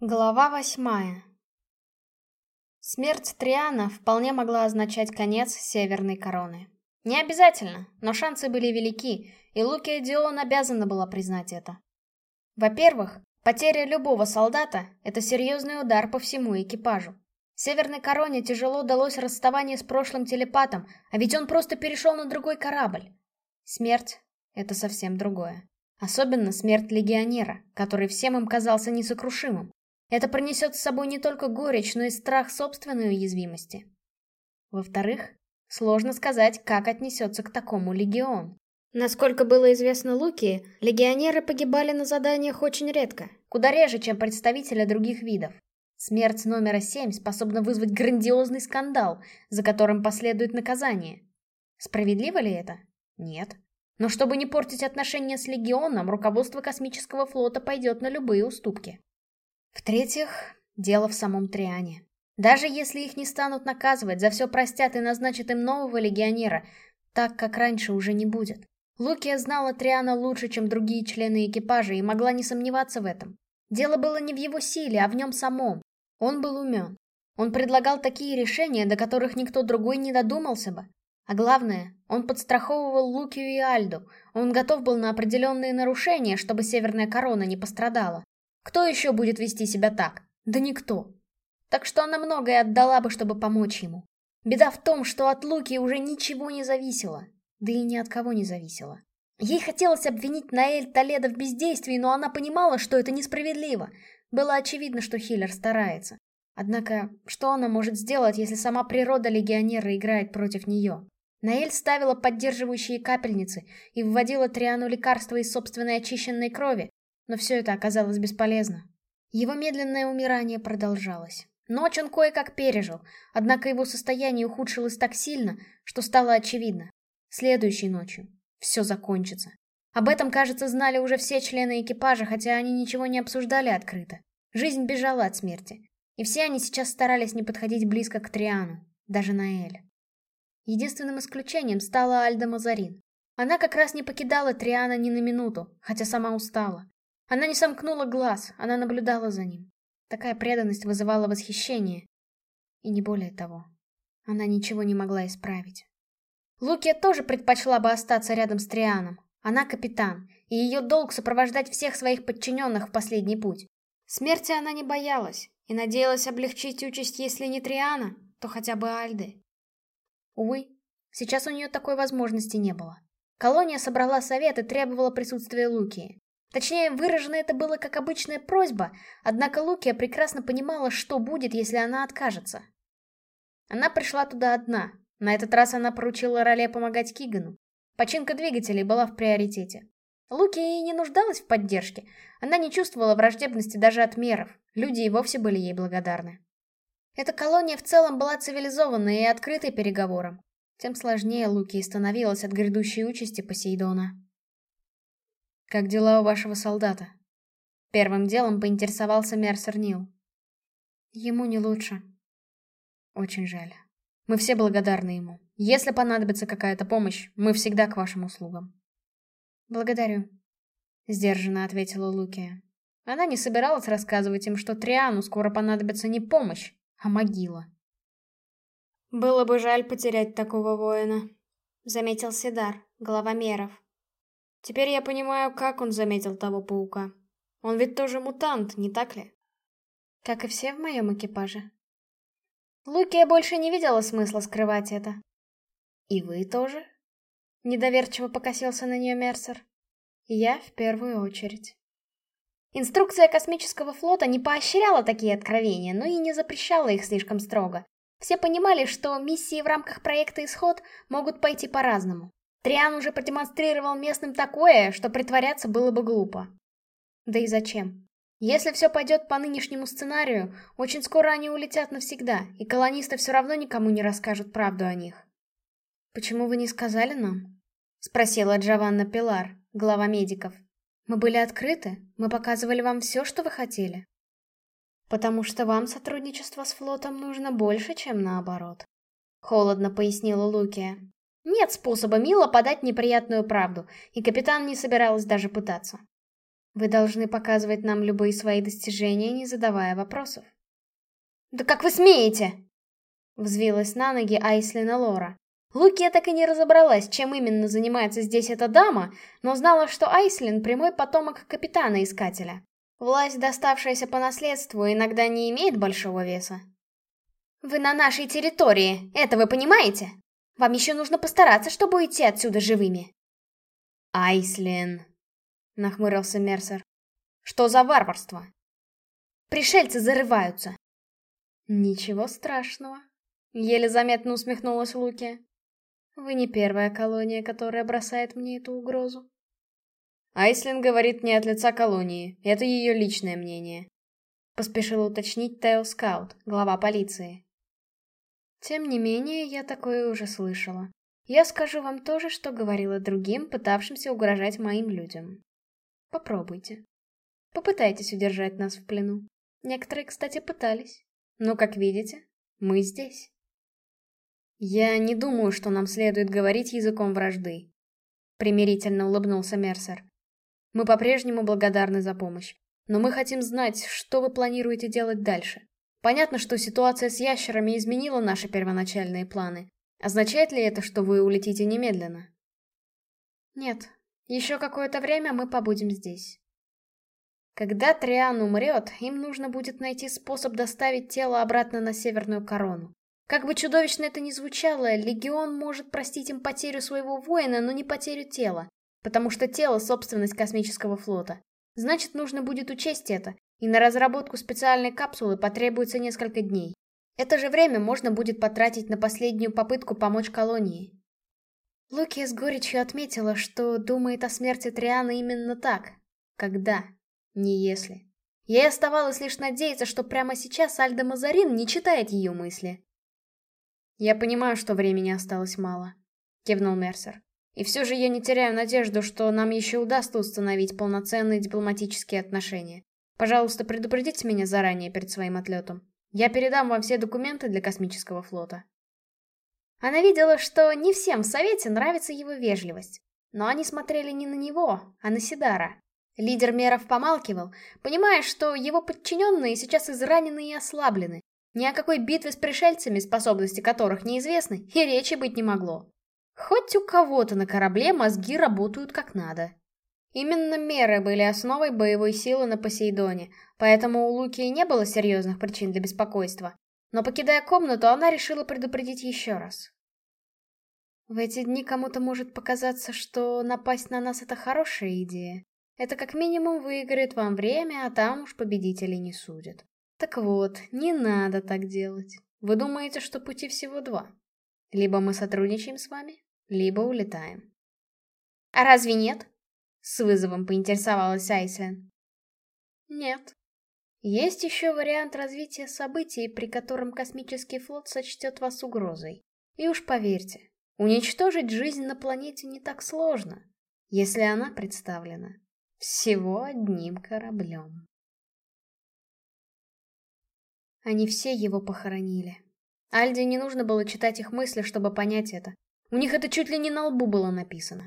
Глава восьмая Смерть Триана вполне могла означать конец Северной Короны. Не обязательно, но шансы были велики, и Лукия Дион обязана была признать это. Во-первых, потеря любого солдата — это серьезный удар по всему экипажу. Северной Короне тяжело далось расставание с прошлым телепатом, а ведь он просто перешел на другой корабль. Смерть — это совсем другое. Особенно смерть легионера, который всем им казался несокрушимым. Это принесет с собой не только горечь, но и страх собственной уязвимости. Во-вторых, сложно сказать, как отнесется к такому легион. Насколько было известно Луки, легионеры погибали на заданиях очень редко, куда реже, чем представители других видов. Смерть номера семь способна вызвать грандиозный скандал, за которым последует наказание. Справедливо ли это? Нет. Но чтобы не портить отношения с Легионом, руководство космического флота пойдет на любые уступки. В-третьих, дело в самом Триане. Даже если их не станут наказывать, за все простят и назначат им нового легионера, так как раньше уже не будет. Лукия знала Триана лучше, чем другие члены экипажа, и могла не сомневаться в этом. Дело было не в его силе, а в нем самом. Он был умен. Он предлагал такие решения, до которых никто другой не додумался бы. А главное, он подстраховывал Лукию и Альду. Он готов был на определенные нарушения, чтобы Северная Корона не пострадала. Кто еще будет вести себя так? Да никто. Так что она многое отдала бы, чтобы помочь ему. Беда в том, что от Луки уже ничего не зависело. Да и ни от кого не зависело. Ей хотелось обвинить Наэль Толедо в бездействии, но она понимала, что это несправедливо. Было очевидно, что Хиллер старается. Однако, что она может сделать, если сама природа легионера играет против нее? Наэль ставила поддерживающие капельницы и вводила Триану лекарства из собственной очищенной крови, но все это оказалось бесполезно. Его медленное умирание продолжалось. Ночь он кое-как пережил, однако его состояние ухудшилось так сильно, что стало очевидно. Следующей ночью все закончится. Об этом, кажется, знали уже все члены экипажа, хотя они ничего не обсуждали открыто. Жизнь бежала от смерти. И все они сейчас старались не подходить близко к Триану, даже Наэль. Единственным исключением стала Альда Мазарин. Она как раз не покидала Триана ни на минуту, хотя сама устала. Она не сомкнула глаз, она наблюдала за ним. Такая преданность вызывала восхищение. И не более того. Она ничего не могла исправить. Лукия тоже предпочла бы остаться рядом с Трианом. Она капитан, и ее долг сопровождать всех своих подчиненных в последний путь. Смерти она не боялась и надеялась облегчить участь, если не Триана, то хотя бы Альды. Увы, сейчас у нее такой возможности не было. Колония собрала совет и требовала присутствия Лукии. Точнее, выражено это было как обычная просьба, однако Лукия прекрасно понимала, что будет, если она откажется. Она пришла туда одна. На этот раз она поручила Роле помогать Кигану. Починка двигателей была в приоритете. Лукия и не нуждалась в поддержке. Она не чувствовала враждебности даже от меров. Люди и вовсе были ей благодарны. Эта колония в целом была цивилизованной и открытой переговорам. Тем сложнее Лукии становилась от грядущей участи Посейдона. «Как дела у вашего солдата?» Первым делом поинтересовался Мерсер Нил. Ему не лучше. Очень жаль. Мы все благодарны ему. Если понадобится какая-то помощь, мы всегда к вашим услугам. Благодарю. Сдержанно ответила Лукия. Она не собиралась рассказывать им, что Триану скоро понадобится не помощь, а могила. «Было бы жаль потерять такого воина», — заметил Сидар, глава меров. Теперь я понимаю, как он заметил того паука. Он ведь тоже мутант, не так ли? Как и все в моем экипаже. Лукия больше не видела смысла скрывать это. И вы тоже? Недоверчиво покосился на нее Мерсер. Я в первую очередь. Инструкция космического флота не поощряла такие откровения, но и не запрещала их слишком строго. Все понимали, что миссии в рамках проекта «Исход» могут пойти по-разному. Триан уже продемонстрировал местным такое, что притворяться было бы глупо. Да и зачем? Если все пойдет по нынешнему сценарию, очень скоро они улетят навсегда, и колонисты все равно никому не расскажут правду о них. «Почему вы не сказали нам?» — спросила Джованна Пилар, глава медиков. «Мы были открыты, мы показывали вам все, что вы хотели». «Потому что вам сотрудничество с флотом нужно больше, чем наоборот», — холодно пояснила Лукия. Нет способа мило подать неприятную правду, и капитан не собиралась даже пытаться. Вы должны показывать нам любые свои достижения, не задавая вопросов. «Да как вы смеете?» Взвилась на ноги Айслина Лора. Лукия так и не разобралась, чем именно занимается здесь эта дама, но знала, что Айслин — прямой потомок капитана-искателя. Власть, доставшаяся по наследству, иногда не имеет большого веса. «Вы на нашей территории, это вы понимаете? Вам еще нужно постараться, чтобы уйти отсюда живыми». «Айслин», — нахмурился Мерсер. «Что за варварство?» «Пришельцы зарываются». «Ничего страшного», — еле заметно усмехнулась Луки. Вы не первая колония, которая бросает мне эту угрозу. Айслин говорит не от лица колонии, это ее личное мнение. Поспешил уточнить Тейл Скаут, глава полиции. Тем не менее, я такое уже слышала. Я скажу вам то же, что говорила другим, пытавшимся угрожать моим людям. Попробуйте. Попытайтесь удержать нас в плену. Некоторые, кстати, пытались. Но, как видите, мы здесь. «Я не думаю, что нам следует говорить языком вражды», — примирительно улыбнулся Мерсер. «Мы по-прежнему благодарны за помощь, но мы хотим знать, что вы планируете делать дальше. Понятно, что ситуация с ящерами изменила наши первоначальные планы. Означает ли это, что вы улетите немедленно?» «Нет, еще какое-то время мы побудем здесь». Когда Триан умрет, им нужно будет найти способ доставить тело обратно на Северную Корону. Как бы чудовищно это ни звучало, Легион может простить им потерю своего воина, но не потерю тела. Потому что тело — собственность космического флота. Значит, нужно будет учесть это, и на разработку специальной капсулы потребуется несколько дней. Это же время можно будет потратить на последнюю попытку помочь колонии. Лукия с горечью отметила, что думает о смерти Триана именно так. Когда, не если. Ей оставалось лишь надеяться, что прямо сейчас Альда Мазарин не читает ее мысли. «Я понимаю, что времени осталось мало», — кивнул Мерсер. «И все же я не теряю надежду, что нам еще удастся установить полноценные дипломатические отношения. Пожалуйста, предупредите меня заранее перед своим отлетом. Я передам вам все документы для космического флота». Она видела, что не всем в Совете нравится его вежливость. Но они смотрели не на него, а на Сидара. Лидер меров помалкивал, понимая, что его подчиненные сейчас изранены и ослаблены, ни о какой битве с пришельцами, способности которых неизвестны, и речи быть не могло. Хоть у кого-то на корабле мозги работают как надо. Именно меры были основой боевой силы на Посейдоне, поэтому у Луки не было серьезных причин для беспокойства. Но покидая комнату, она решила предупредить еще раз. В эти дни кому-то может показаться, что напасть на нас — это хорошая идея. Это как минимум выиграет вам время, а там уж победителей не судят. Так вот, не надо так делать. Вы думаете, что пути всего два? Либо мы сотрудничаем с вами, либо улетаем. А разве нет? С вызовом поинтересовалась Айслен. Нет. Есть еще вариант развития событий, при котором космический флот сочтет вас угрозой. И уж поверьте, уничтожить жизнь на планете не так сложно, если она представлена всего одним кораблем. Они все его похоронили. Альде не нужно было читать их мысли, чтобы понять это. У них это чуть ли не на лбу было написано.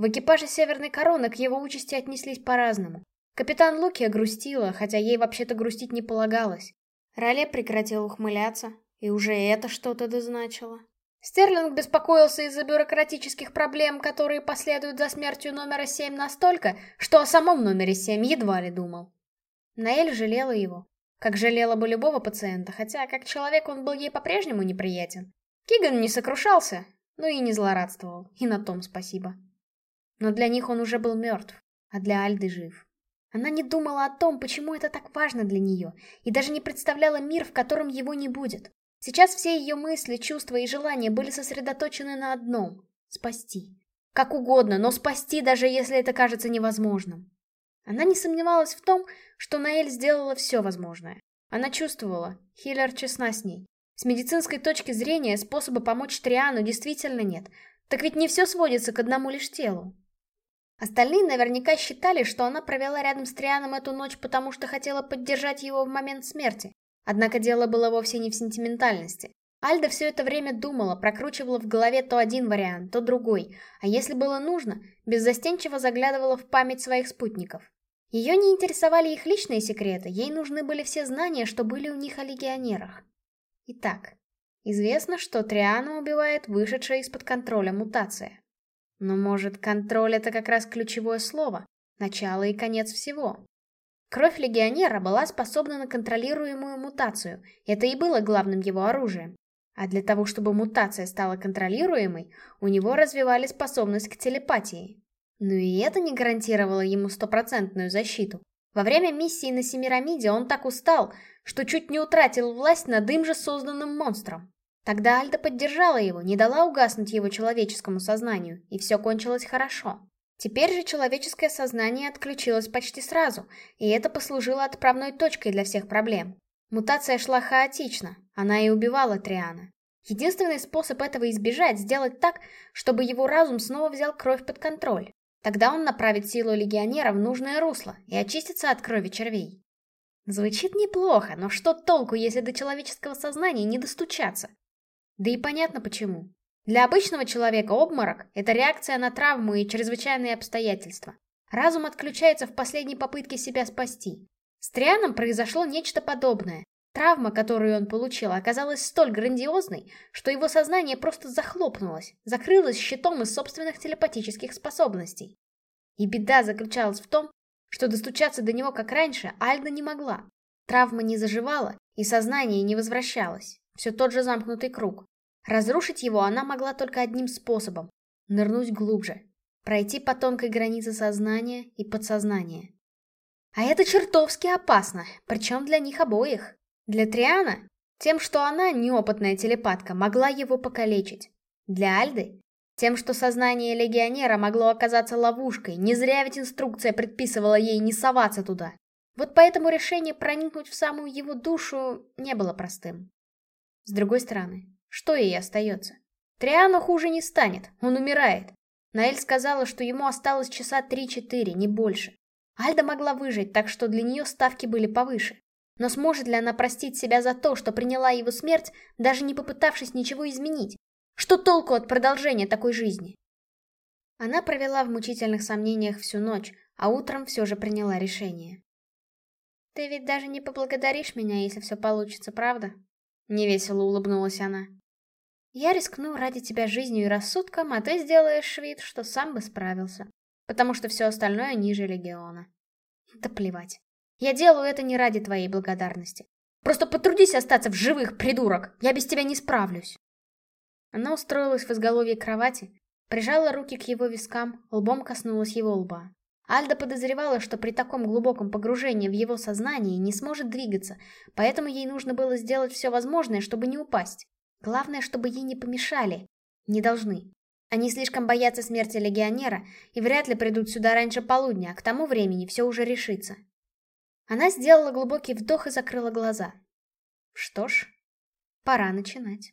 В экипаже Северной Короны к его участи отнеслись по-разному. Капитан Лукия грустила, хотя ей вообще-то грустить не полагалось. Роле прекратил ухмыляться, и уже это что-то дозначило. Стерлинг беспокоился из-за бюрократических проблем, которые последуют за смертью номера 7 настолько, что о самом номере 7 едва ли думал. Наэль жалела его, как жалела бы любого пациента, хотя как человек он был ей по-прежнему неприятен. Киган не сокрушался, но и не злорадствовал, и на том спасибо. Но для них он уже был мертв, а для Альды жив. Она не думала о том, почему это так важно для нее, и даже не представляла мир, в котором его не будет. Сейчас все ее мысли, чувства и желания были сосредоточены на одном — спасти. Как угодно, но спасти, даже если это кажется невозможным. Она не сомневалась в том, что Наэль сделала все возможное. Она чувствовала, Хиллер честна с ней. С медицинской точки зрения способа помочь Триану действительно нет. Так ведь не все сводится к одному лишь телу. Остальные наверняка считали, что она провела рядом с Трианом эту ночь, потому что хотела поддержать его в момент смерти. Однако дело было вовсе не в сентиментальности. Альда все это время думала, прокручивала в голове то один вариант, то другой, а если было нужно, беззастенчиво заглядывала в память своих спутников. Ее не интересовали их личные секреты, ей нужны были все знания, что были у них о легионерах. Итак, известно, что Триану убивает вышедшая из-под контроля мутация. Но может, контроль — это как раз ключевое слово, начало и конец всего. Кровь легионера была способна на контролируемую мутацию, это и было главным его оружием. А для того, чтобы мутация стала контролируемой, у него развивали способность к телепатии. Но и это не гарантировало ему стопроцентную защиту. Во время миссии на Семирамиде он так устал, что чуть не утратил власть над им же созданным монстром. Тогда Альда поддержала его, не дала угаснуть его человеческому сознанию, и все кончилось хорошо. Теперь же человеческое сознание отключилось почти сразу, и это послужило отправной точкой для всех проблем. Мутация шла хаотично, она и убивала Триана. Единственный способ этого избежать — сделать так, чтобы его разум снова взял кровь под контроль. Тогда он направит силу легионера в нужное русло и очистится от крови червей. Звучит неплохо, но что толку, если до человеческого сознания не достучаться? Да и понятно почему. Для обычного человека обморок – это реакция на травму и чрезвычайные обстоятельства. Разум отключается в последней попытке себя спасти. С Трианом произошло нечто подобное. Травма, которую он получил, оказалась столь грандиозной, что его сознание просто захлопнулось, закрылось щитом из собственных телепатических способностей. И беда заключалась в том, что достучаться до него как раньше Альда не могла. Травма не заживала, и сознание не возвращалось. Все тот же замкнутый круг. Разрушить его она могла только одним способом — нырнуть глубже, пройти по тонкой границе сознания и подсознания. А это чертовски опасно, причем для них обоих. Для Триана — тем, что она, неопытная телепатка, могла его покалечить. Для Альды — тем, что сознание легионера могло оказаться ловушкой, не зря ведь инструкция предписывала ей не соваться туда. Вот поэтому решение проникнуть в самую его душу не было простым. С другой стороны, что ей остается? Триану хуже не станет, он умирает. Наэль сказала, что ему осталось часа 3-4, не больше. Альда могла выжить, так что для нее ставки были повыше. Но сможет ли она простить себя за то, что приняла его смерть, даже не попытавшись ничего изменить? Что толку от продолжения такой жизни? Она провела в мучительных сомнениях всю ночь, а утром все же приняла решение. «Ты ведь даже не поблагодаришь меня, если все получится, правда?» Невесело улыбнулась она. Я рискну ради тебя жизнью и рассудком, а ты сделаешь вид, что сам бы справился. Потому что все остальное ниже легиона. Да плевать. Я делаю это не ради твоей благодарности. Просто потрудись остаться в живых, придурок. Я без тебя не справлюсь. Она устроилась в изголовье кровати, прижала руки к его вискам, лбом коснулась его лба. Альда подозревала, что при таком глубоком погружении в его сознание не сможет двигаться, поэтому ей нужно было сделать все возможное, чтобы не упасть. Главное, чтобы ей не помешали. Не должны. Они слишком боятся смерти легионера и вряд ли придут сюда раньше полудня, а к тому времени все уже решится. Она сделала глубокий вдох и закрыла глаза. Что ж, пора начинать.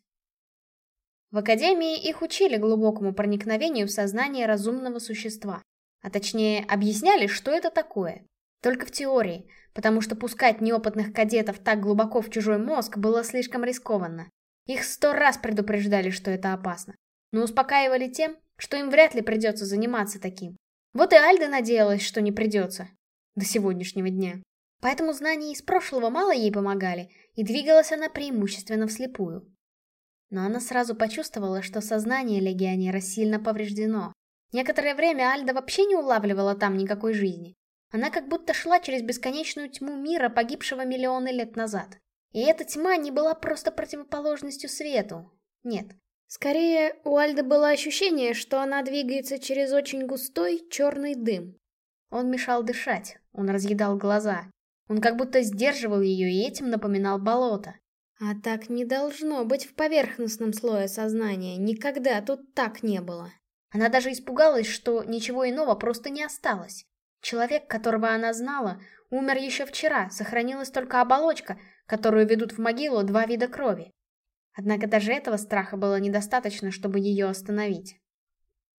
В академии их учили глубокому проникновению в сознание разумного существа. А точнее, объясняли, что это такое. Только в теории, потому что пускать неопытных кадетов так глубоко в чужой мозг было слишком рискованно. Их сто раз предупреждали, что это опасно. Но успокаивали тем, что им вряд ли придется заниматься таким. Вот и Альда надеялась, что не придется. До сегодняшнего дня. Поэтому знания из прошлого мало ей помогали, и двигалась она преимущественно вслепую. Но она сразу почувствовала, что сознание легионера сильно повреждено. Некоторое время Альда вообще не улавливала там никакой жизни. Она как будто шла через бесконечную тьму мира, погибшего миллионы лет назад. И эта тьма не была просто противоположностью свету. Нет. Скорее, у Альды было ощущение, что она двигается через очень густой черный дым. Он мешал дышать, он разъедал глаза. Он как будто сдерживал ее и этим напоминал болото. А так не должно быть в поверхностном слое сознания, никогда тут так не было. Она даже испугалась, что ничего иного просто не осталось. Человек, которого она знала, умер еще вчера, сохранилась только оболочка, которую ведут в могилу два вида крови. Однако даже этого страха было недостаточно, чтобы ее остановить.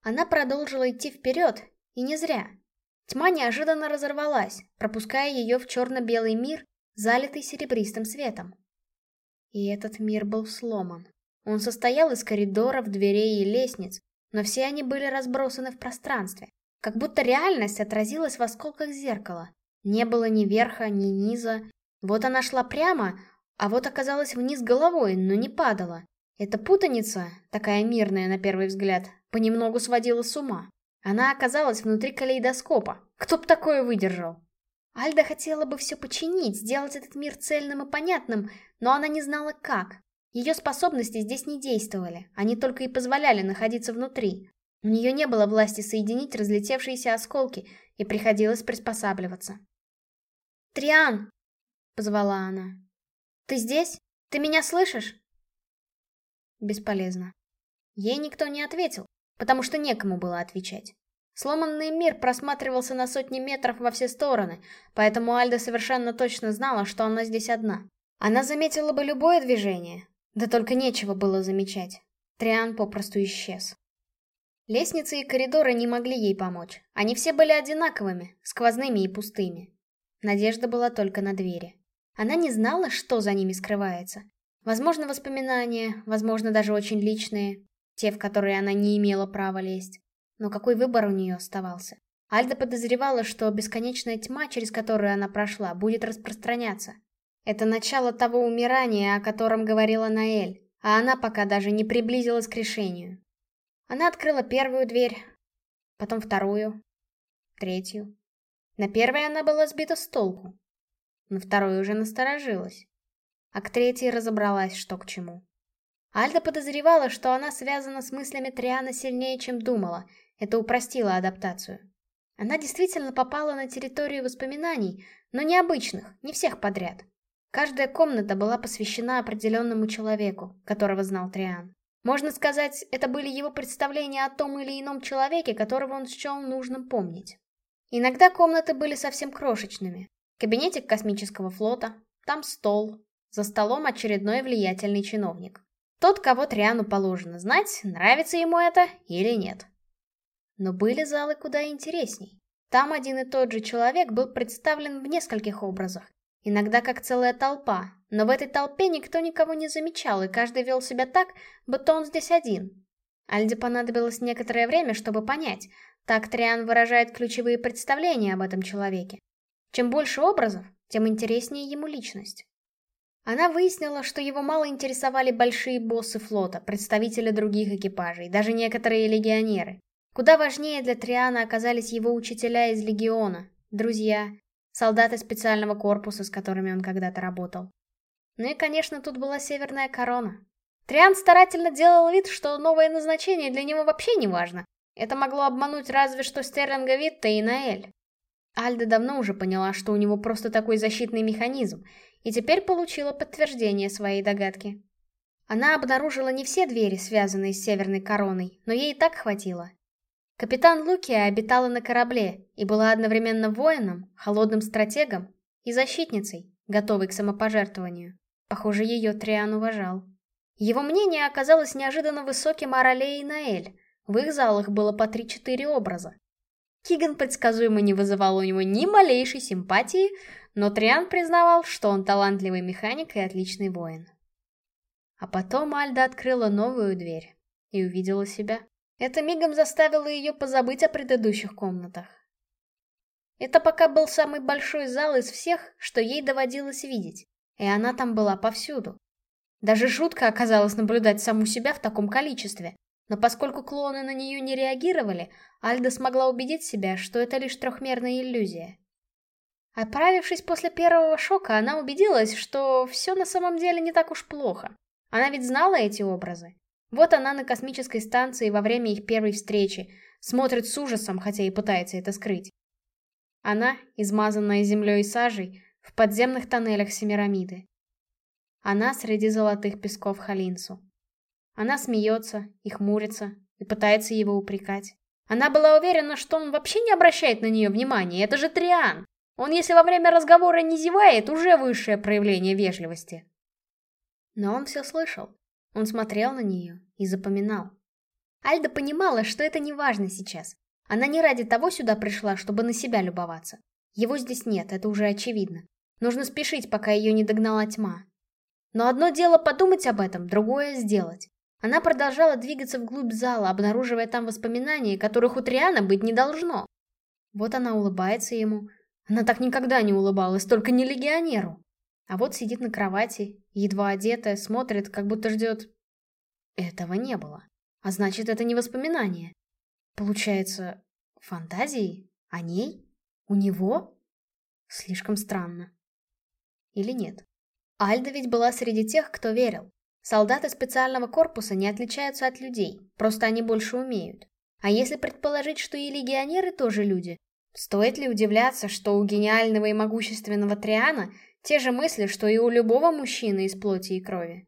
Она продолжила идти вперед, и не зря. Тьма неожиданно разорвалась, пропуская ее в черно-белый мир, залитый серебристым светом. И этот мир был сломан. Он состоял из коридоров, дверей и лестниц, но все они были разбросаны в пространстве, как будто реальность отразилась в осколках зеркала. Не было ни верха, ни низа. Вот она шла прямо, а вот оказалась вниз головой, но не падала. Эта путаница, такая мирная на первый взгляд, понемногу сводила с ума. Она оказалась внутри калейдоскопа. Кто б такое выдержал? Альда хотела бы все починить, сделать этот мир цельным и понятным, но она не знала как. Ее способности здесь не действовали, они только и позволяли находиться внутри. У нее не было власти соединить разлетевшиеся осколки, и приходилось приспосабливаться. «Триан!» — позвала она. «Ты здесь? Ты меня слышишь?» Бесполезно. Ей никто не ответил, потому что некому было отвечать. Сломанный мир просматривался на сотни метров во все стороны, поэтому Альда совершенно точно знала, что она здесь одна. Она заметила бы любое движение, да только нечего было замечать. Триан попросту исчез. Лестницы и коридоры не могли ей помочь. Они все были одинаковыми, сквозными и пустыми. Надежда была только на двери. Она не знала, что за ними скрывается. Возможно, воспоминания, возможно, даже очень личные, те, в которые она не имела права лезть. Но какой выбор у нее оставался? Альда подозревала, что бесконечная тьма, через которую она прошла, будет распространяться. Это начало того умирания, о котором говорила Наэль, а она пока даже не приблизилась к решению. Она открыла первую дверь, потом вторую, третью. На первой она была сбита с толку, на второй уже насторожилась, а к третьей разобралась, что к чему. Альда подозревала, что она связана с мыслями Триана сильнее, чем думала, это упростило адаптацию. Она действительно попала на территорию воспоминаний, но необычных, не всех подряд. Каждая комната была посвящена определенному человеку, которого знал Триан. Можно сказать, это были его представления о том или ином человеке, которого он счел нужным помнить. Иногда комнаты были совсем крошечными. Кабинетик космического флота, там стол, за столом очередной влиятельный чиновник. Тот, кого Триану положено знать, нравится ему это или нет. Но были залы куда интересней. Там один и тот же человек был представлен в нескольких образах, Иногда как целая толпа, но в этой толпе никто никого не замечал, и каждый вел себя так, будто он здесь один. Альде понадобилось некоторое время, чтобы понять, так Триан выражает ключевые представления об этом человеке. Чем больше образов, тем интереснее ему личность. Она выяснила, что его мало интересовали большие боссы флота, представители других экипажей, даже некоторые легионеры. Куда важнее для Триана оказались его учителя из легиона, друзья, солдаты специального корпуса, с которыми он когда-то работал. Ну и, конечно, тут была Северная Корона. Триан старательно делал вид, что новое назначение для него вообще не важно. Это могло обмануть разве что Стерлинга Витта и Наэль. Альда давно уже поняла, что у него просто такой защитный механизм, и теперь получила подтверждение своей догадки. Она обнаружила не все двери, связанные с Северной Короной, но ей и так хватило. Капитан Лукия обитала на корабле и была одновременно воином, холодным стратегом и защитницей, готовой к самопожертвованию. Похоже, ее Триан уважал. Его мнение оказалось неожиданно высоким о Роле и Наэль. В их залах было по три-четыре образа. Киган предсказуемо не вызывал у него ни малейшей симпатии, но Триан признавал, что он талантливый механик и отличный воин. А потом Альда открыла новую дверь и увидела себя. Это мигом заставило ее позабыть о предыдущих комнатах. Это пока был самый большой зал из всех, что ей доводилось видеть, и она там была повсюду. Даже жутко оказалось наблюдать саму себя в таком количестве, но поскольку клоны на нее не реагировали, Альда смогла убедить себя, что это лишь трехмерная иллюзия. Отправившись после первого шока, она убедилась, что все на самом деле не так уж плохо. Она ведь знала эти образы. Вот она на космической станции во время их первой встречи, смотрит с ужасом, хотя и пытается это скрыть. Она, измазанная землей и сажей, в подземных тоннелях Семирамиды. Она среди золотых песков Халинсу. Она смеется и хмурится, и пытается его упрекать. Она была уверена, что он вообще не обращает на нее внимания, это же Триан. Он, если во время разговора не зевает, уже высшее проявление вежливости. Но он все слышал. Он смотрел на нее и запоминал. Альда понимала, что это не важно сейчас. Она не ради того сюда пришла, чтобы на себя любоваться. Его здесь нет, это уже очевидно. Нужно спешить, пока ее не догнала тьма. Но одно дело подумать об этом, другое — сделать. Она продолжала двигаться вглубь зала, обнаруживая там воспоминания, которых у Триана быть не должно. Вот она улыбается ему, Она так никогда не улыбалась, только не легионеру. А вот сидит на кровати, едва одетая, смотрит, как будто ждет... Этого не было. А значит, это не воспоминание. Получается, фантазии? О ней? У него? Слишком странно. Или нет? Альда ведь была среди тех, кто верил. Солдаты специального корпуса не отличаются от людей, просто они больше умеют. А если предположить, что и легионеры тоже люди, стоит ли удивляться, что у гениального и могущественного Триана те же мысли, что и у любого мужчины из плоти и крови?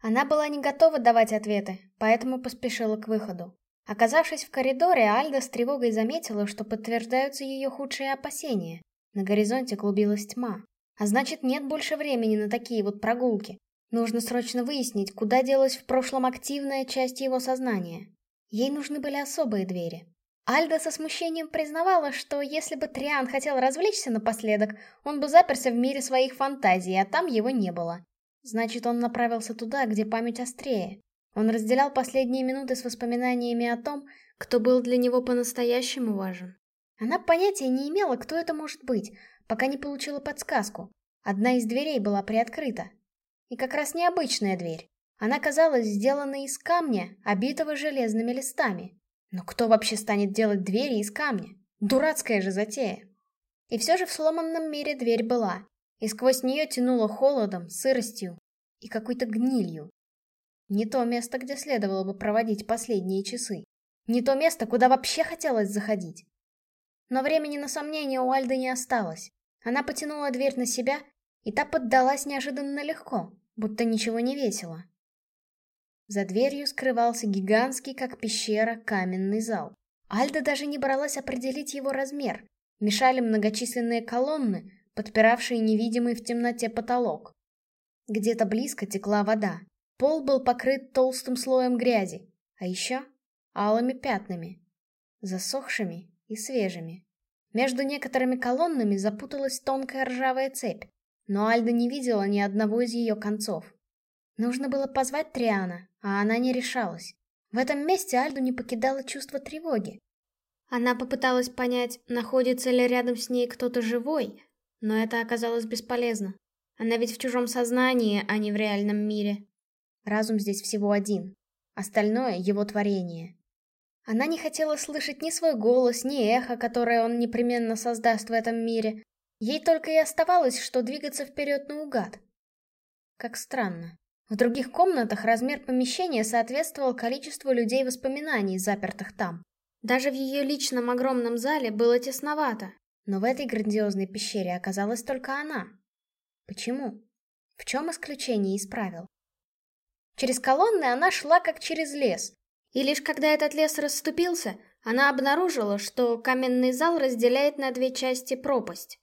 Она была не готова давать ответы, поэтому поспешила к выходу. Оказавшись в коридоре, Альда с тревогой заметила, что подтверждаются ее худшие опасения. На горизонте клубилась тьма. А значит, нет больше времени на такие вот прогулки. Нужно срочно выяснить, куда делась в прошлом активная часть его сознания. Ей нужны были особые двери. Альда со смущением признавала, что если бы Триан хотел развлечься напоследок, он бы заперся в мире своих фантазий, а там его не было. Значит, он направился туда, где память острее. Он разделял последние минуты с воспоминаниями о том, кто был для него по-настоящему важен. Она понятия не имела, кто это может быть, пока не получила подсказку. Одна из дверей была приоткрыта, и как раз необычная дверь. Она казалась сделанной из камня, обитого железными листами. Но кто вообще станет делать двери из камня? Дурацкая же затея. И все же в сломанном мире дверь была, и сквозь нее тянуло холодом, сыростью и какой-то гнилью. Не то место, где следовало бы проводить последние часы. Не то место, куда вообще хотелось заходить. Но времени на сомнения у Альды не осталось. Она потянула дверь на себя и та поддалась неожиданно легко, будто ничего не весело. За дверью скрывался гигантский, как пещера, каменный зал. Альда даже не бралась определить его размер. Мешали многочисленные колонны, подпиравшие невидимый в темноте потолок. Где-то близко текла вода. Пол был покрыт толстым слоем грязи, а еще алыми пятнами, засохшими и свежими. Между некоторыми колоннами запуталась тонкая ржавая цепь, но Альда не видела ни одного из ее концов. Нужно было позвать Триана, а она не решалась. В этом месте Альду не покидало чувство тревоги. Она попыталась понять, находится ли рядом с ней кто-то живой, но это оказалось бесполезно. Она ведь в чужом сознании, а не в реальном мире. Разум здесь всего один. Остальное — его творение. Она не хотела слышать ни свой голос, ни эхо, которое он непременно создаст в этом мире, Ей только и оставалось, что двигаться вперед наугад. Как странно. В других комнатах размер помещения соответствовал количеству людей-воспоминаний, запертых там. Даже в ее личном огромном зале было тесновато, но в этой грандиозной пещере оказалась только она. Почему? В чем исключение из правил? Через колонны она шла как через лес, и лишь когда этот лес расступился, она обнаружила, что каменный зал разделяет на две части пропасть.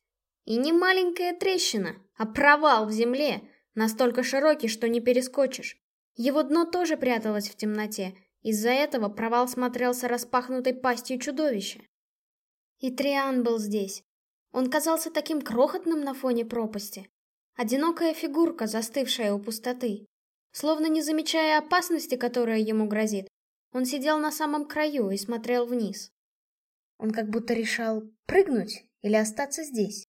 И не маленькая трещина, а провал в земле, настолько широкий, что не перескочишь. Его дно тоже пряталось в темноте, из-за этого провал смотрелся распахнутой пастью чудовища. И Триан был здесь. Он казался таким крохотным на фоне пропасти. Одинокая фигурка, застывшая у пустоты. Словно не замечая опасности, которая ему грозит, он сидел на самом краю и смотрел вниз. Он как будто решал, прыгнуть или остаться здесь.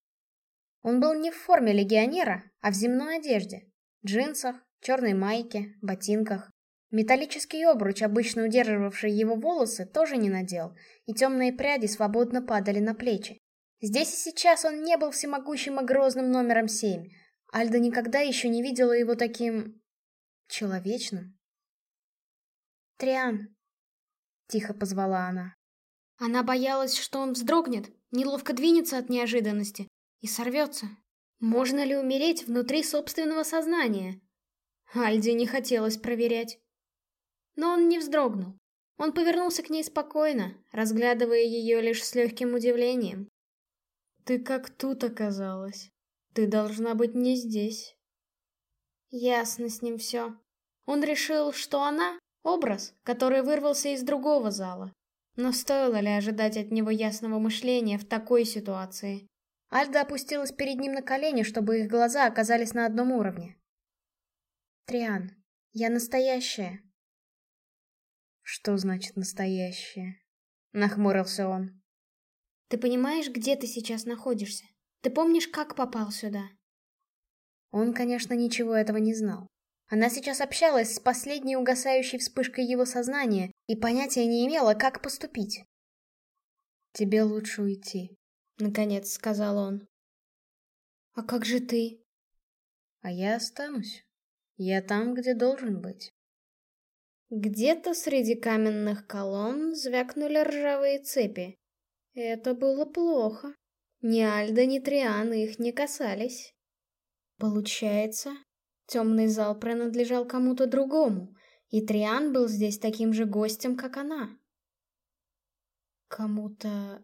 Он был не в форме легионера, а в земной одежде. Джинсах, черной майке, ботинках. Металлический обруч, обычно удерживавший его волосы, тоже не надел, и темные пряди свободно падали на плечи. Здесь и сейчас он не был всемогущим и грозным номером семь. Альда никогда еще не видела его таким... человечным. «Триан», — тихо позвала она. Она боялась, что он вздрогнет, неловко двинется от неожиданности, и сорвется. Можно ли умереть внутри собственного сознания? Альде не хотелось проверять. Но он не вздрогнул. Он повернулся к ней спокойно, разглядывая ее лишь с легким удивлением. «Ты как тут оказалась? Ты должна быть не здесь». Ясно с ним все. Он решил, что она — образ, который вырвался из другого зала. Но стоило ли ожидать от него ясного мышления в такой ситуации? Альда опустилась перед ним на колени, чтобы их глаза оказались на одном уровне. «Триан, я настоящая». «Что значит настоящая?» — нахмурился он. «Ты понимаешь, где ты сейчас находишься? Ты помнишь, как попал сюда?» Он, конечно, ничего этого не знал. Она сейчас общалась с последней угасающей вспышкой его сознания и понятия не имела, как поступить. «Тебе лучше уйти», — наконец сказал он. «А как же ты?» «А я останусь. Я там, где должен быть». Где-то среди каменных колонн звякнули ржавые цепи. Это было плохо. Ни Альда, ни Триан их не касались. Получается, темный зал принадлежал кому-то другому, и Триан был здесь таким же гостем, как она. Кому-то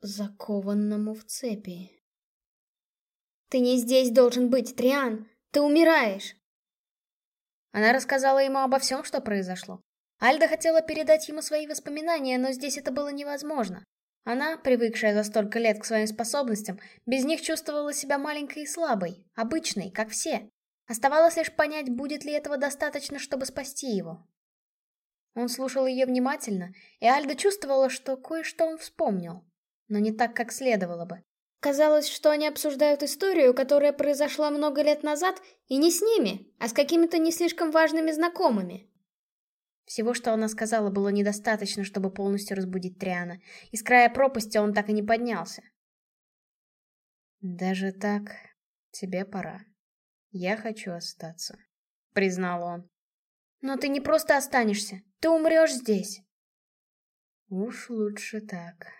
закованному в цепи. «Ты не здесь должен быть, Триан! Ты умираешь!» Она рассказала ему обо всем, что произошло. Альда хотела передать ему свои воспоминания, но здесь это было невозможно. Она, привыкшая за столько лет к своим способностям, без них чувствовала себя маленькой и слабой, обычной, как все. Оставалось лишь понять, будет ли этого достаточно, чтобы спасти его. Он слушал ее внимательно, и Альда чувствовала, что кое-что он вспомнил, но не так, как следовало бы. Казалось, что они обсуждают историю, которая произошла много лет назад, и не с ними, а с какими-то не слишком важными знакомыми. Всего, что она сказала, было недостаточно, чтобы полностью разбудить Триана. Из края пропасти он так и не поднялся. «Даже так, тебе пора. Я хочу остаться», — признал он. «Но ты не просто останешься, ты умрешь здесь». «Уж лучше так»,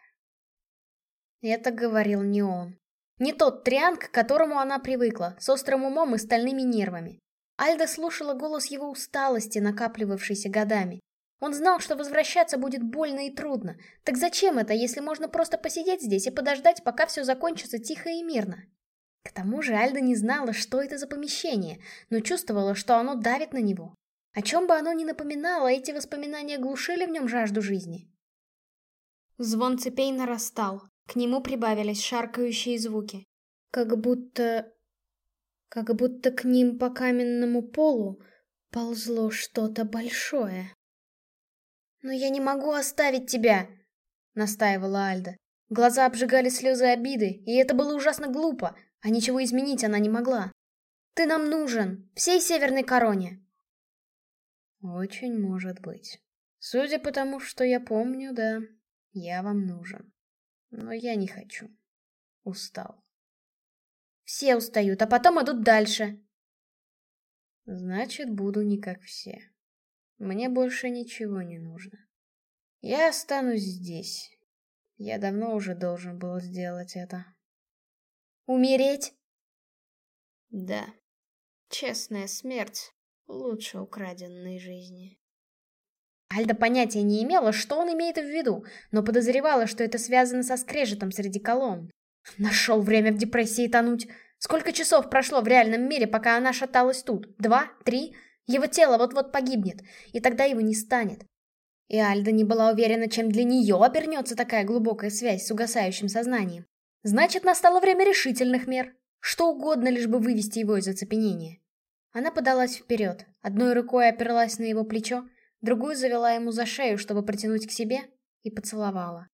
это говорил не он. Не тот Трианг, к которому она привыкла, с острым умом и стальными нервами. Альда слушала голос его усталости, накапливавшейся годами. Он знал, что возвращаться будет больно и трудно. Так зачем это, если можно просто посидеть здесь и подождать, пока все закончится тихо и мирно? К тому же Альда не знала, что это за помещение, но чувствовала, что оно давит на него. О чем бы оно ни напоминало, эти воспоминания глушили в нем жажду жизни. Звон цепей нарастал. К нему прибавились шаркающие звуки. Как будто... Как будто к ним по каменному полу ползло что-то большое. «Но я не могу оставить тебя!» — настаивала Альда. Глаза обжигали слезы обиды, и это было ужасно глупо, а ничего изменить она не могла. «Ты нам нужен! Всей Северной Короне!» «Очень может быть. Судя по тому, что я помню, да, я вам нужен». Но я не хочу. Устал. Все устают, а потом идут дальше. Значит, буду не как все. Мне больше ничего не нужно. Я останусь здесь. Я давно уже должен был сделать это. Умереть? Да. Честная смерть лучше украденной жизни. Альда понятия не имела, что он имеет в виду, но подозревала, что это связано со скрежетом среди колонн. Нашел время в депрессии тонуть. Сколько часов прошло в реальном мире, пока она шаталась тут? Два? Три? Его тело вот-вот погибнет, и тогда его не станет. И Альда не была уверена, чем для нее обернется такая глубокая связь с угасающим сознанием. Значит, настало время решительных мер. Что угодно, лишь бы вывести его из оцепенения. Она подалась вперед, одной рукой оперлась на его плечо, другую завела ему за шею, чтобы притянуть к себе, и поцеловала.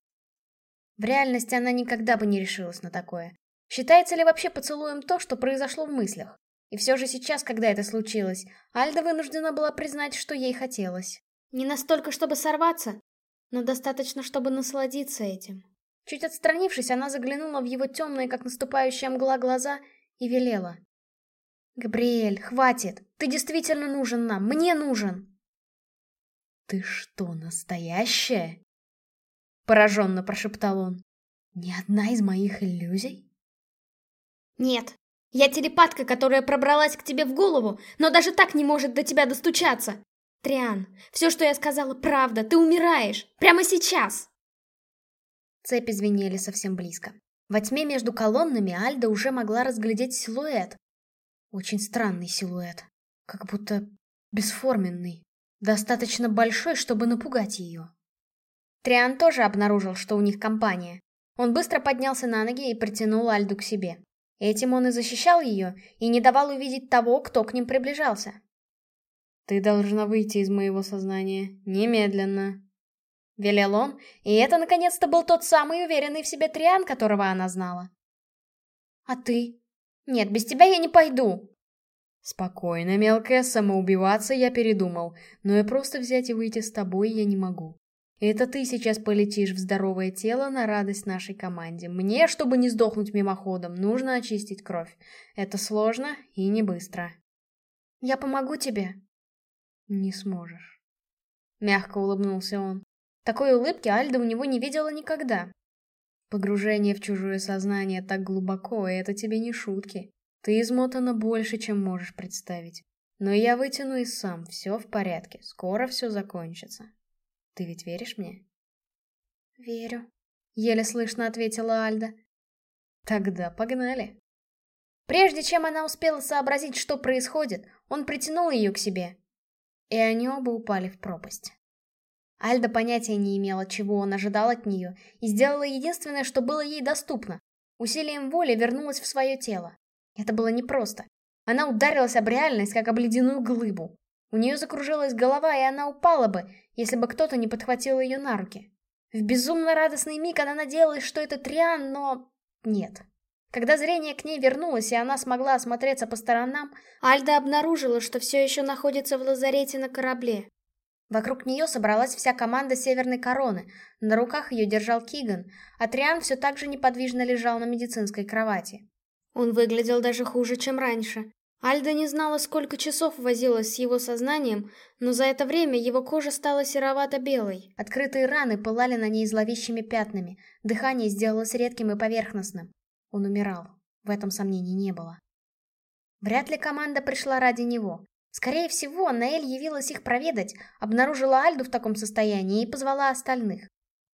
В реальности она никогда бы не решилась на такое. Считается ли вообще поцелуем то, что произошло в мыслях? И все же сейчас, когда это случилось, Альда вынуждена была признать, что ей хотелось. Не настолько, чтобы сорваться, но достаточно, чтобы насладиться этим. Чуть отстранившись, она заглянула в его темные, как наступающая мгла, глаза и велела. «Габриэль, хватит! Ты действительно нужен нам! Мне нужен!» «Ты что, настоящая?» Пораженно прошептал он. «Ни одна из моих иллюзий?» «Нет, я телепатка, которая пробралась к тебе в голову, но даже так не может до тебя достучаться. Триан, все, что я сказала, правда, ты умираешь. Прямо сейчас!» Цепи звенели совсем близко. Во тьме между колоннами Альда уже могла разглядеть силуэт. Очень странный силуэт, как будто бесформенный. Достаточно большой, чтобы напугать ее. Триан тоже обнаружил, что у них компания. Он быстро поднялся на ноги и притянул Альду к себе. Этим он и защищал ее, и не давал увидеть того, кто к ним приближался. «Ты должна выйти из моего сознания. Немедленно», — велел он, и это наконец-то был тот самый уверенный в себе Триан, которого она знала. А ты? Нет, без тебя я не пойду. Спокойно, мелкая, самоубиваться я передумал, но и просто взять и выйти с тобой я не могу. Это ты сейчас полетишь в здоровое тело на радость нашей команде. Мне, чтобы не сдохнуть мимоходом, нужно очистить кровь. Это сложно и не быстро. Я помогу тебе. Не сможешь. Мягко улыбнулся он. Такой улыбки Альда у него не видела никогда. Погружение в чужое сознание так глубоко, и это тебе не шутки. Ты измотана больше, чем можешь представить. Но я вытяну и сам, все в порядке, скоро все закончится. Ты ведь веришь мне? Верю, еле слышно ответила Альда. Тогда погнали. Прежде чем она успела сообразить, что происходит, он притянул ее к себе. И они оба упали в пропасть. Альда понятия не имела, чего он ожидал от нее, и сделала единственное, что было ей доступно. Усилием воли вернулась в свое тело. Это было непросто. Она ударилась об реальность, как об ледяную глыбу. У нее закружилась голова, и она упала бы, если бы кто-то не подхватил ее на руки. В безумно радостный миг она надеялась, что это Триан, но... нет. Когда зрение к ней вернулось, и она смогла осмотреться по сторонам, Альда обнаружила, что все еще находится в лазарете на корабле. Вокруг нее собралась вся команда Северной Короны, на руках ее держал Киган, а Триан все так же неподвижно лежал на медицинской кровати. Он выглядел даже хуже, чем раньше. Альда не знала, сколько часов возилась с его сознанием, но за это время его кожа стала серовато-белой. Открытые раны пылали на ней зловещими пятнами, дыхание сделалось редким и поверхностным. Он умирал, в этом сомнений не было. Вряд ли команда пришла ради него. Скорее всего, Наэль явилась их проведать, обнаружила Альду в таком состоянии и позвала остальных.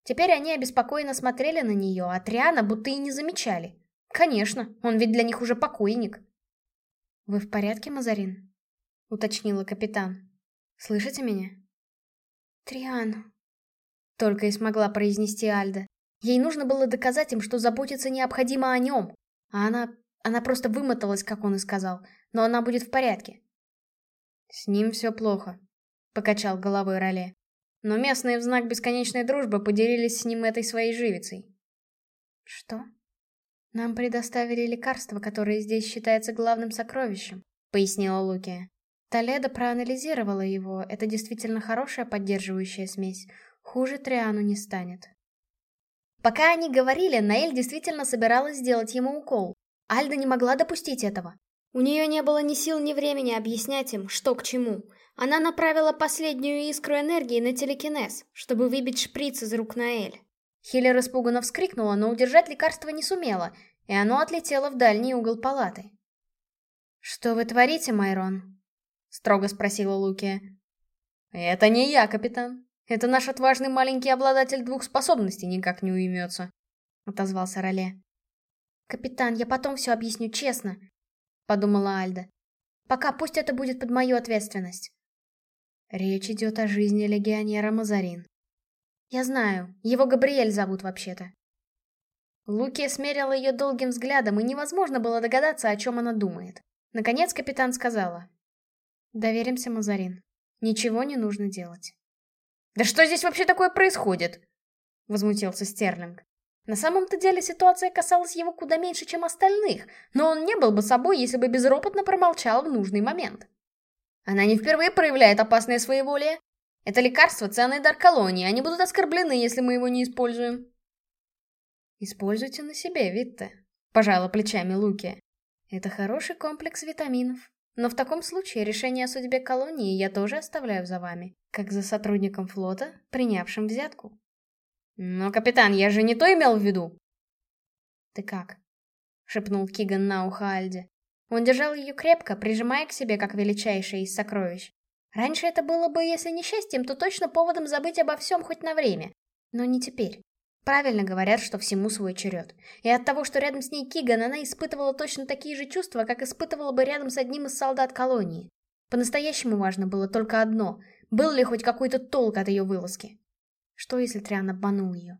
Теперь они обеспокоенно смотрели на нее, а Триана будто и не замечали. Конечно, он ведь для них уже покойник. «Вы в порядке, Мазарин?» — уточнила капитан. «Слышите меня?» «Триан», — только и смогла произнести Альда. Ей нужно было доказать им, что заботиться необходимо о нем. А она... она просто вымоталась, как он и сказал. Но она будет в порядке. «С ним все плохо», — покачал головой Роле. «Но местные в знак бесконечной дружбы поделились с ним этой своей живицей». «Что?» «Нам предоставили лекарство, которое здесь считается главным сокровищем», — пояснила Лукия. Толедо проанализировала его, это действительно хорошая поддерживающая смесь. Хуже Триану не станет. Пока они говорили, Наэль действительно собиралась сделать ему укол. Альда не могла допустить этого. У нее не было ни сил, ни времени объяснять им, что к чему. Она направила последнюю искру энергии на телекинез, чтобы выбить шприц из рук Наэль. Хиллер испуганно вскрикнула, но удержать лекарство не сумела, и оно отлетело в дальний угол палаты. «Что вы творите, Майрон?» — строго спросила Лукия. «Это не я, капитан. Это наш отважный маленький обладатель двух способностей никак не уймется», — отозвался Роле. «Капитан, я потом все объясню честно», — подумала Альда. «Пока пусть это будет под мою ответственность». Речь идет о жизни легионера Мазарин. Я знаю, его Габриэль зовут вообще-то. Луки смерила ее долгим взглядом, и невозможно было догадаться, о чем она думает. Наконец капитан сказала. «Доверимся, Мазарин. Ничего не нужно делать». «Да что здесь вообще такое происходит?» Возмутился Стерлинг. На самом-то деле ситуация касалась его куда меньше, чем остальных, но он не был бы собой, если бы безропотно промолчал в нужный момент. Она не впервые проявляет опасное своеволие. Это лекарство — ценный дар колонии, они будут оскорблены, если мы его не используем. Используйте на себе, Витте, — пожала плечами Луки. Это хороший комплекс витаминов. Но в таком случае решение о судьбе колонии я тоже оставляю за вами, как за сотрудником флота, принявшим взятку. Но, капитан, я же не то имел в виду. Ты как? — шепнул Киган на ухо Альде. Он держал ее крепко, прижимая к себе как величайшее из сокровищ. Раньше это было бы, если не счастьем, то точно поводом забыть обо всем хоть на время. Но не теперь. Правильно говорят, что всему свой черед. И от того, что рядом с ней Киган, она испытывала точно такие же чувства, как испытывала бы рядом с одним из солдат колонии. По-настоящему важно было только одно — был ли хоть какой-то толк от ее вылазки? Что, если Триан обманул ее?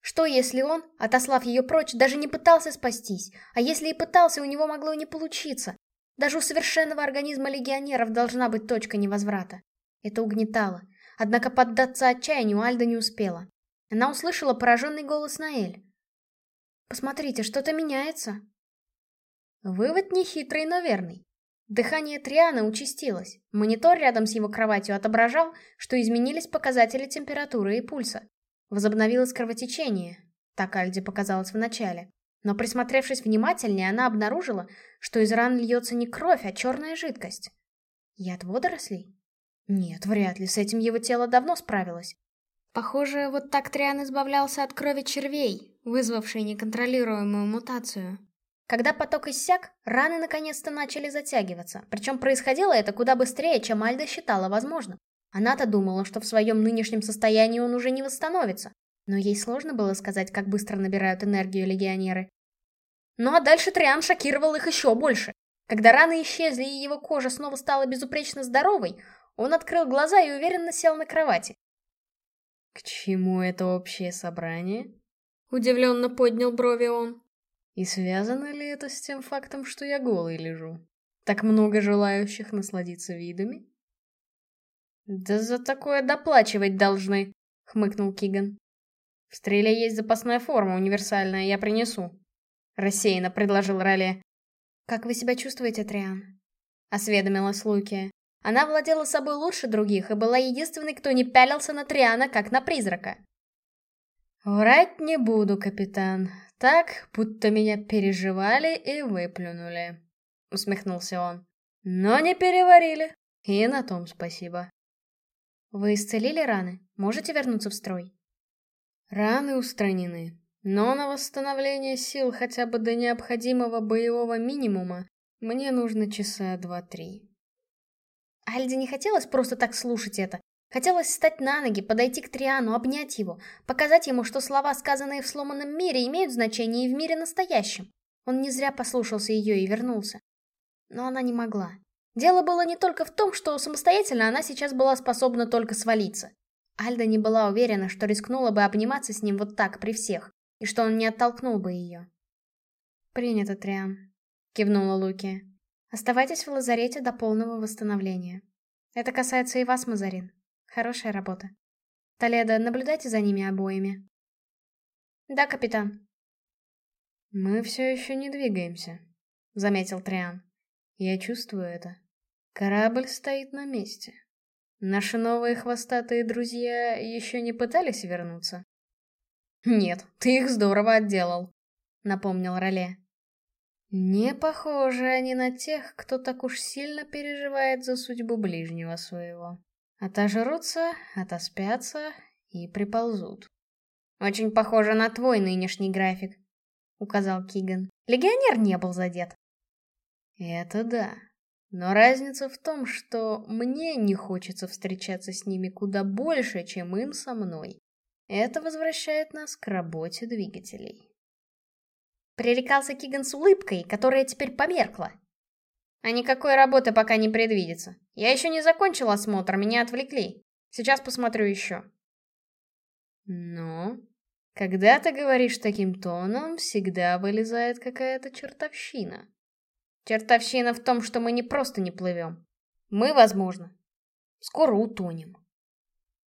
Что, если он, отослав ее прочь, даже не пытался спастись? А если и пытался, у него могло не получиться? Даже у совершенного организма легионеров должна быть точка невозврата. Это угнетало. Однако поддаться отчаянию Альда не успела. Она услышала пораженный голос Наэль. «Посмотрите, что-то меняется». Вывод нехитрый, но верный. Дыхание Триана участилось. Монитор рядом с его кроватью отображал, что изменились показатели температуры и пульса. Возобновилось кровотечение. Так Альде показалось вначале. Но присмотревшись внимательнее, она обнаружила, что из ран льется не кровь, а черная жидкость. Яд водорослей? Нет, вряд ли, с этим его тело давно справилось. Похоже, вот так Триан избавлялся от крови червей, вызвавшей неконтролируемую мутацию. Когда поток иссяк, раны наконец-то начали затягиваться, причем происходило это куда быстрее, чем Альда считала возможным. Она-то думала, что в своем нынешнем состоянии он уже не восстановится, но ей сложно было сказать, как быстро набирают энергию легионеры. Ну а дальше Триан шокировал их еще больше. Когда раны исчезли и его кожа снова стала безупречно здоровой, он открыл глаза и уверенно сел на кровати. «К чему это общее собрание?» Удивленно поднял брови он. И связано ли это с тем фактом, что я голый лежу? Так много желающих насладиться видами? Да за такое доплачивать должны, хмыкнул Киган. В стреле есть запасная форма, универсальная, я принесу. Рассеянно предложил Роле. Как вы себя чувствуете, Триан? Осведомилась Лукия. Она владела собой лучше других и была единственной, кто не пялился на Триана, как на призрака. «Врать не буду, капитан. Так, будто меня переживали и выплюнули», — усмехнулся он. «Но не переварили. И на том спасибо». «Вы исцелили раны? Можете вернуться в строй?» «Раны устранены, но на восстановление сил хотя бы до необходимого боевого минимума мне нужно часа два-три». Альде не хотелось просто так слушать это. Хотелось встать на ноги, подойти к Триану, обнять его, показать ему, что слова, сказанные в сломанном мире, имеют значение и в мире настоящем. Он не зря послушался ее и вернулся. Но она не могла. Дело было не только в том, что самостоятельно она сейчас была способна только свалиться. Альда не была уверена, что рискнула бы обниматься с ним вот так при всех, и что он не оттолкнул бы ее. «Принято, Триан», — кивнула Луки. «Оставайтесь в лазарете до полного восстановления. Это касается и вас, Мазарин. Хорошая работа. Толедо, наблюдайте за ними обоими. Да, капитан. Мы все еще не двигаемся, заметил Триан. Я чувствую это. Корабль стоит на месте. Наши новые хвостатые друзья еще не пытались вернуться? Нет, ты их здорово отделал, напомнил Роле. Не похожи они на тех, кто так уж сильно переживает за судьбу ближнего своего. Отожрутся, отоспятся и приползут. «Очень похоже на твой нынешний график», — указал Киган. «Легионер не был задет». «Это да. Но разница в том, что мне не хочется встречаться с ними куда больше, чем им со мной. Это возвращает нас к работе двигателей». Пререкался Киган с улыбкой, которая теперь померкла. А никакой работы пока не предвидится. Я еще не закончил осмотр, меня отвлекли. Сейчас посмотрю еще. Но, когда ты говоришь таким тоном, всегда вылезает какая-то чертовщина. Чертовщина в том, что мы не просто не плывем. Мы, возможно, скоро утонем.